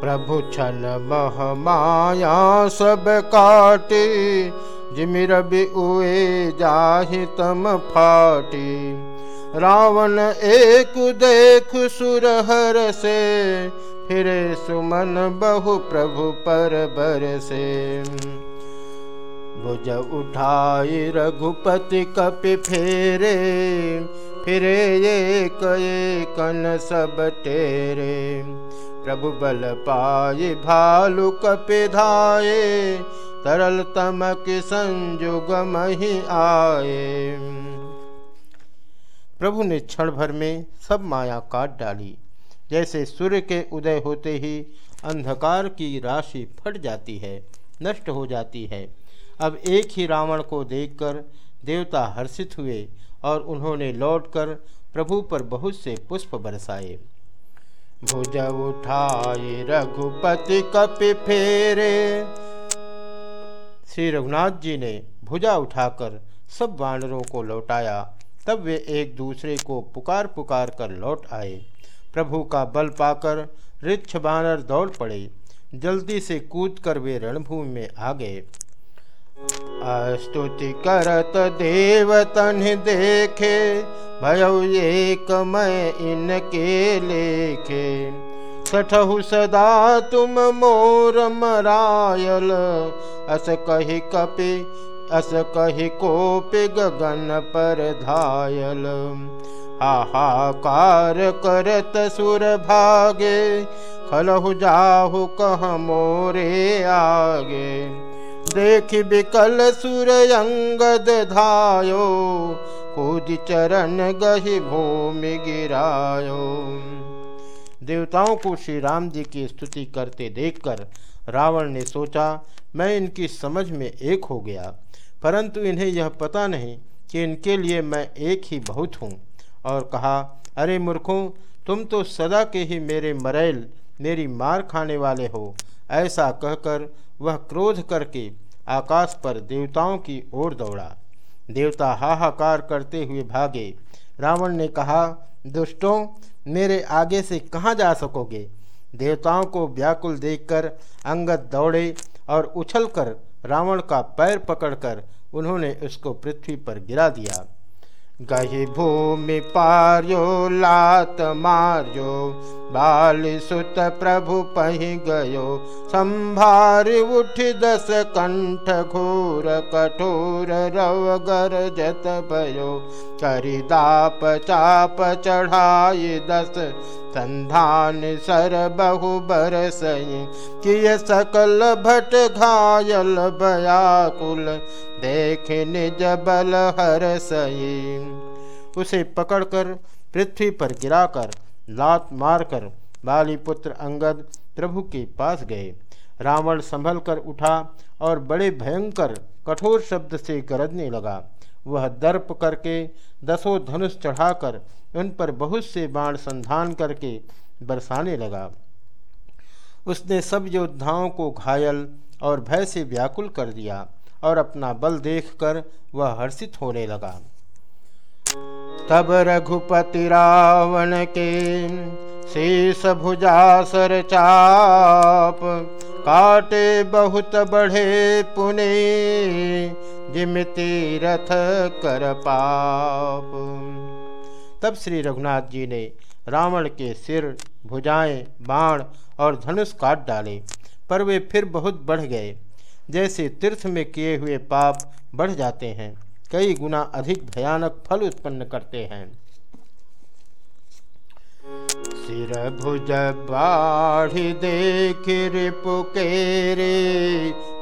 प्रभु छल मह माया सब काटे जिमिर उए जाहि तम फाटी। रावण एक देख सुर हर फिरे सुमन बहु प्रभु पर बर से। भुज उठाई रघुपति कपि फेरे फिरे एक टेरे प्रभु बल पाए भालु कपि धाये तरल तमक संजुग मही आए। प्रभु ने क्षण भर में सब माया काट डाली। जैसे सूर्य के उदय होते ही अंधकार की राशि फट जाती है, नष्ट हो जाती है। अब एक ही रावण को देखकर देवता हर्षित हुए और उन्होंने लौटकर प्रभु पर बहुत से पुष्प बरसाए। भुज उठाए रघुपति कपि फेरे। श्री रघुनाथ जी ने भुजा उठाकर सब वानरों को लौटाया। तब वे एक दूसरे को पुकार पुकार कर लौट आए। प्रभु का बल पाकर रिच्छ बानर दौड़ पड़े। जल्दी से कूद कर वे रणभूमि में आ गए। स्तुति करत देवतन देखे, भय एक मैं इनके लेखे। सठहु सदा तुम मोर मरायल, अस कही कपि, अस कही कोपि गगन पर धायल। हाहाकार करत सुर भागे, खलहु जाहु कह मोरे आगे। देख बिकल सुर अंगद धायो कूद चरण गहि भूमि गिरायो। देवताओं को श्री राम जी की स्तुति करते देखकर रावण ने सोचा, मैं इनकी समझ में एक हो गया, परंतु इन्हें यह पता नहीं कि इनके लिए मैं एक ही बहुत हूँ। और कहा, अरे मूर्खों, तुम तो सदा के ही मेरे मरैल, मेरी मार खाने वाले हो, ऐसा कहकर वह क्रोध करके आकाश पर देवताओं की ओर दौड़ा। देवता हाहाकार करते हुए भागे। रावण ने कहा, दुष्टों, मेरे आगे से कहाँ जा सकोगे? देवताओं को व्याकुल देखकर अंगद दौड़े और उछलकर रावण का पैर पकड़कर उन्होंने उसको पृथ्वी पर गिरा दिया। गही भूमि पार्यो लात मार्यो बाल सुत प्रभु पही गयो। संभार उठ दस कंठ घोर कठोर रव गर जत भयो। करिदाप चाप चढ़ाई दस संधान सर बहु बरसई। किय सकल भट घायल बयाकुल देख निज बल हर सही उसे पकड़कर पृथ्वी पर गिराकर लात मारकर बालीपुत्र अंगद प्रभु के पास गए। रावण संभल कर उठा और बड़े भयंकर कठोर शब्द से गरजने लगा। वह दर्प करके दसों धनुष चढ़ाकर उन पर बहुत से बाण संधान करके बरसाने लगा। उसने सब योद्धाओं को घायल और भय से व्याकुल कर दिया और अपना बल देखकर वह हर्षित होने लगा। तब रघुपति रावण के शेष भुजा सर चाप काटे बहुत बढ़े पुने जिमती रथ कर पाप। तब श्री रघुनाथ जी ने रावण के सिर, भुजाएँ, बाण और धनुष काट डाले, पर वे फिर बहुत बढ़ गए। जैसे तीर्थ में किए हुए पाप बढ़ जाते हैं, कई गुना अधिक भयानक फल उत्पन्न करते हैं। सिर, भुज, बाढ़ देख रिपुकेरे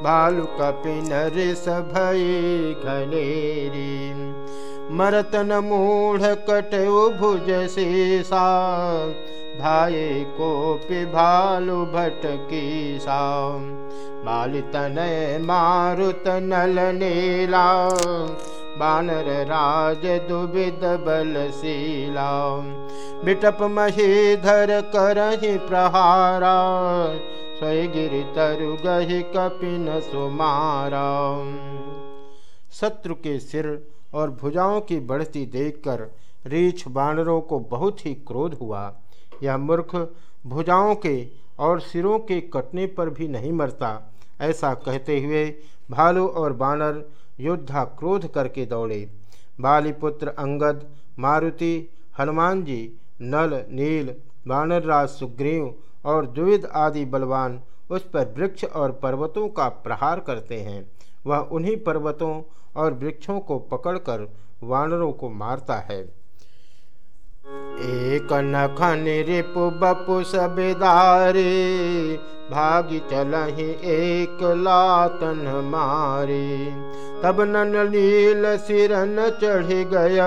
भालु कपिनर सभई घनेरी। मरतन मूढ़ कट भुज शेषा भाए कोपि भालु भटकी सा बालितनय मारुत नल नीला बानर राज दुबिद बलशीला बिटप महीधर करहि प्रहारा स्वय गिरि तरु गहि कपिन सुमारा। शत्रु के सिर और भुजाओं की बढ़ती देखकर रीछ बानरों को बहुत ही क्रोध हुआ। यह मूर्ख भुजाओं के और सिरों के कटने पर भी नहीं मरता। ऐसा कहते हुए भालू और बानर योद्धा क्रोध करके दौड़े। बालीपुत्र, अंगद, मारुति हनुमान जी नल, नील, बानरराज, सुग्रीव और द्विविध आदि बलवान उस पर वृक्ष और पर्वतों का प्रहार करते हैं। वह उन्हीं पर्वतों और वृक्षों को पकड़कर वानरों को मारता है। एक नखन रिपु बपु सबेदारे भागी चलहि एक लातन मारे। तब नन लील सिरन चढ़ गय,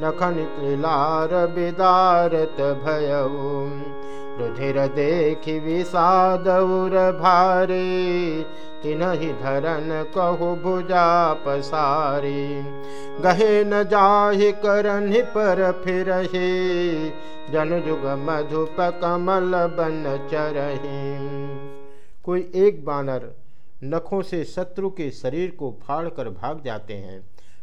नखन त्रिलार बिदारत भयऊ रुधिर देखि विषादौर भारे, तिनहि धरन कहु भुजा पसारी। गहे न जाहि करन पर फिर जन जुग मधुप कमल बन चरही। कोई एक बानर नखों से शत्रु के शरीर को फाड़ कर भाग जाते हैं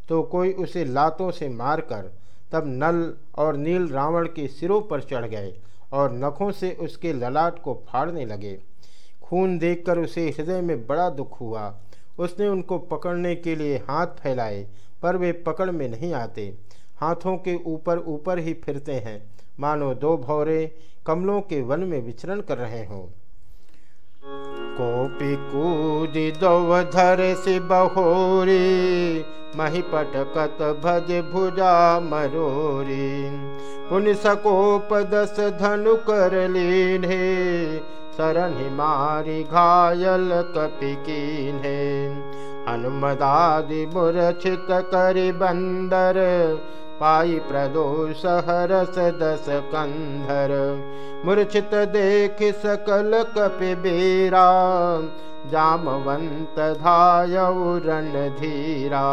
तो कोई उसे लातों से मारकर तब नल और नील रावण के सिरों पर चढ़ गए। और नखों से उसके ललाट को फाड़ने लगे। खून देखकर उसे हृदय में बड़ा दुख हुआ। उसने उनको पकड़ने के लिए हाथ फैलाए, पर वे पकड़ में नहीं आते। हाथों के ऊपर ऊपर ही फिरते हैं। मानो दो भौरे कमलों के वन में विचरण कर रहे हों। कोपी कूदी दो धर से बहोरी। मही पटकत भज भुजा मरोरी पुन सकोप दस धनु कर लीन्हे शरण मारी घायल कपि कीन्हे हनुमदादि मूर्छित करि बंदर पाई प्रदोष हरस दस कंधर। मूर्छित देख सकल कपि बेरा जामवंत धाय धीरा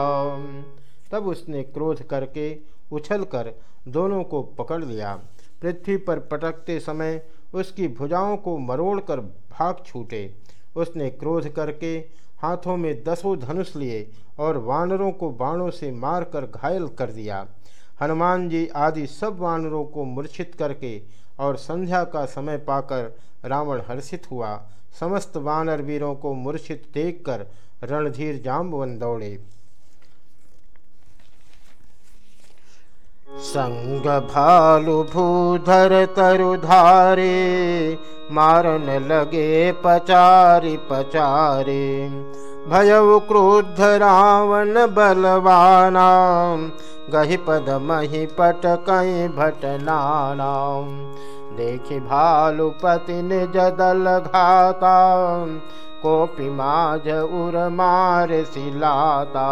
तब उसने क्रोध करके उछलकर दोनों को पकड़ लिया। पृथ्वी पर पटकते समय उसकी भुजाओं को मरोड़कर भाग छूटे। उसने क्रोध करके हाथों में दसों धनुष लिए और वानरों को बाणों से मारकर घायल कर दिया। हनुमान जी आदि सब वानरों को मूर्छित करके और संध्या का समय पाकर रावण हर्षित हुआ। समस्त वानर वीरों को मूर्छित देखकर रणधीर जाम्बवन दौड़े। संग भालु भूधर तरुधारे, मारन लगे पचारी पचारे। भयउ क्रोध रावण बलवाना गहि पद मही पट कई भटनाना। देखि भालुपति निज दल घाता, कोपि माझ उर मार सिलाता।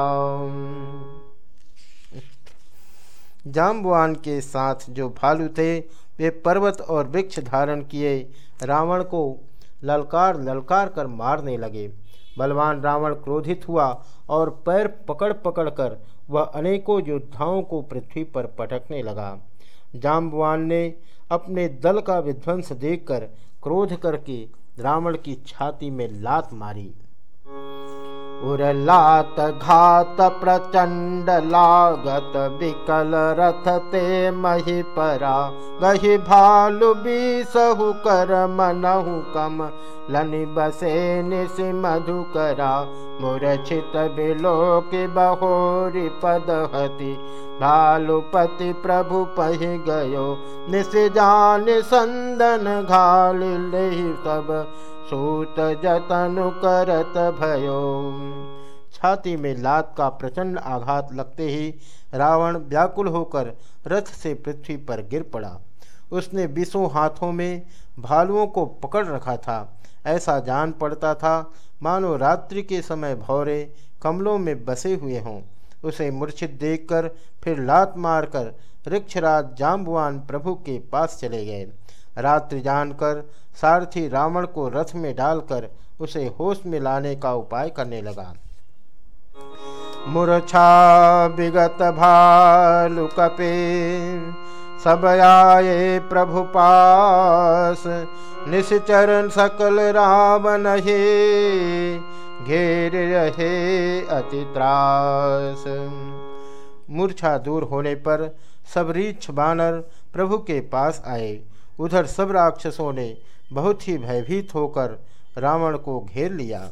जाम्बवान के साथ जो भालू थे, वे पर्वत और वृक्ष धारण किए। रावण को ललकार ललकार कर मारने लगे। बलवान रावण क्रोधित हुआ और पैर पकड़ पकड़ कर वह अनेकों योद्धाओं को पृथ्वी पर पटकने लगा। जाम्बवान ने अपने दल का विध्वंस देखकर क्रोध करके रावण की छाती में लात मारी। उरलात घात प्रचंड लागत, विकल रथ ते मही परा। गही भालु बीसहु कर मनहु कम लनि बसे निस मधुकरा मूर्छित बिलोक बहोरी पदहति भालुपति प्रभु पहि गयो, निस जान संदन घाल सब। सूत जतनु करत भयो। छाती में लात का प्रचंड आघात लगते ही रावण व्याकुल होकर रथ से पृथ्वी पर गिर पड़ा। उसने बीसों हाथों में भालुओं को पकड़ रखा था। ऐसा जान पड़ता था, मानो रात्रि के समय भौरे कमलों में बसे हुए हों। उसे मूर्छित देखकर फिर लात मारकर वृक्षराज जाम्बुआन प्रभु के पास चले गए। रात्रि जानकर सारथी रावण को रथ में डालकर उसे होश में लाने का उपाय करने लगा। मूर्छा विगत भालु कपे सब आए प्रभु पास निश्चरण सकल रावण हे, घेर रहे अति त्रास। मूर्छा दूर होने पर सब रीछ बानर प्रभु के पास आए। उधर सब राक्षसों ने बहुत ही भयभीत होकर रावण को घेर लिया।